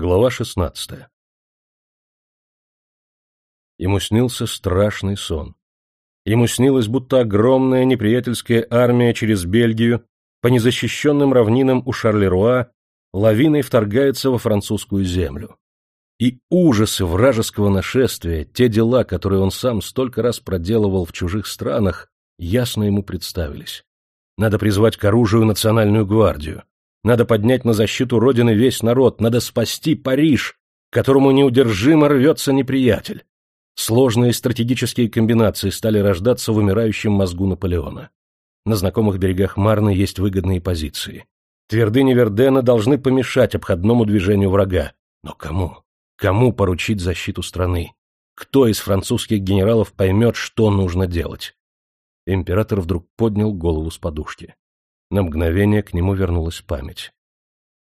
Глава шестнадцатая Ему снился страшный сон. Ему снилось, будто огромная неприятельская армия через Бельгию по незащищенным равнинам у Шарлеруа лавиной вторгается во французскую землю. И ужасы вражеского нашествия, те дела, которые он сам столько раз проделывал в чужих странах, ясно ему представились. Надо призвать к оружию национальную гвардию. Надо поднять на защиту Родины весь народ, надо спасти Париж, которому неудержимо рвется неприятель. Сложные стратегические комбинации стали рождаться в умирающем мозгу Наполеона. На знакомых берегах Марны есть выгодные позиции. Твердыни Вердена должны помешать обходному движению врага. Но кому? Кому поручить защиту страны? Кто из французских генералов поймет, что нужно делать? Император вдруг поднял голову с подушки. На мгновение к нему вернулась память.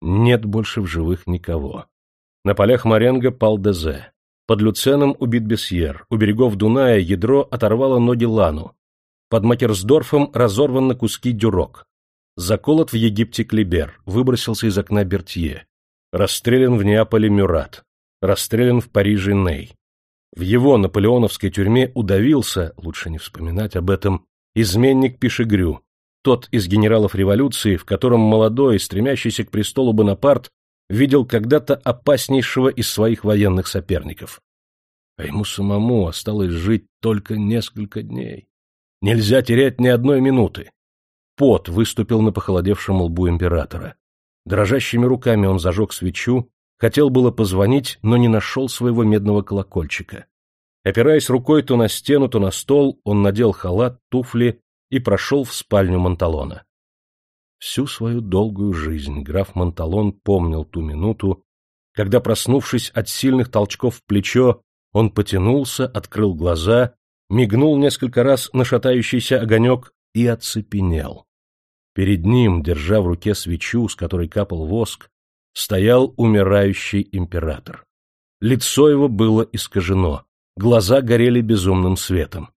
Нет больше в живых никого. На полях Маренго пал Дезе. Под Люценом убит Бесьер. У берегов Дуная ядро оторвало ноги Лану. Под Матерсдорфом разорван на куски Дюрок. Заколот в Египте Клибер. Выбросился из окна Бертье. Расстрелян в Неаполе Мюрат. Расстрелян в Париже Ней. В его наполеоновской тюрьме удавился, лучше не вспоминать об этом, изменник Пишегрю, тот из генералов революции, в котором молодой, стремящийся к престолу Бонапарт, видел когда-то опаснейшего из своих военных соперников. А ему самому осталось жить только несколько дней. Нельзя терять ни одной минуты. Пот выступил на похолодевшем лбу императора. Дрожащими руками он зажег свечу, хотел было позвонить, но не нашел своего медного колокольчика. Опираясь рукой то на стену, то на стол, он надел халат, туфли и прошел в спальню Монталона. Всю свою долгую жизнь граф Монталон помнил ту минуту, когда, проснувшись от сильных толчков в плечо, он потянулся, открыл глаза, мигнул несколько раз на шатающийся огонек и оцепенел. Перед ним, держа в руке свечу, с которой капал воск, стоял умирающий император. Лицо его было искажено, глаза горели безумным светом.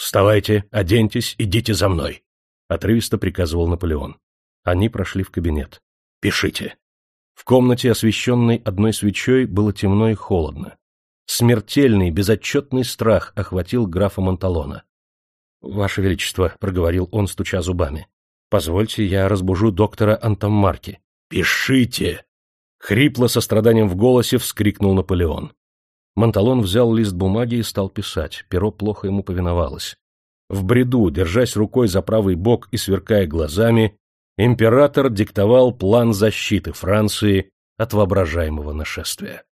«Вставайте, оденьтесь, идите за мной», — отрывисто приказывал Наполеон. Они прошли в кабинет. «Пишите». В комнате, освещенной одной свечой, было темно и холодно. Смертельный, безотчетный страх охватил графа Монталона. — Ваше Величество, — проговорил он, стуча зубами, — позвольте, я разбужу доктора Антоммарки. — Пишите! — хрипло со страданием в голосе вскрикнул Наполеон. Монталон взял лист бумаги и стал писать, перо плохо ему повиновалось. В бреду, держась рукой за правый бок и сверкая глазами, император диктовал план защиты Франции от воображаемого нашествия.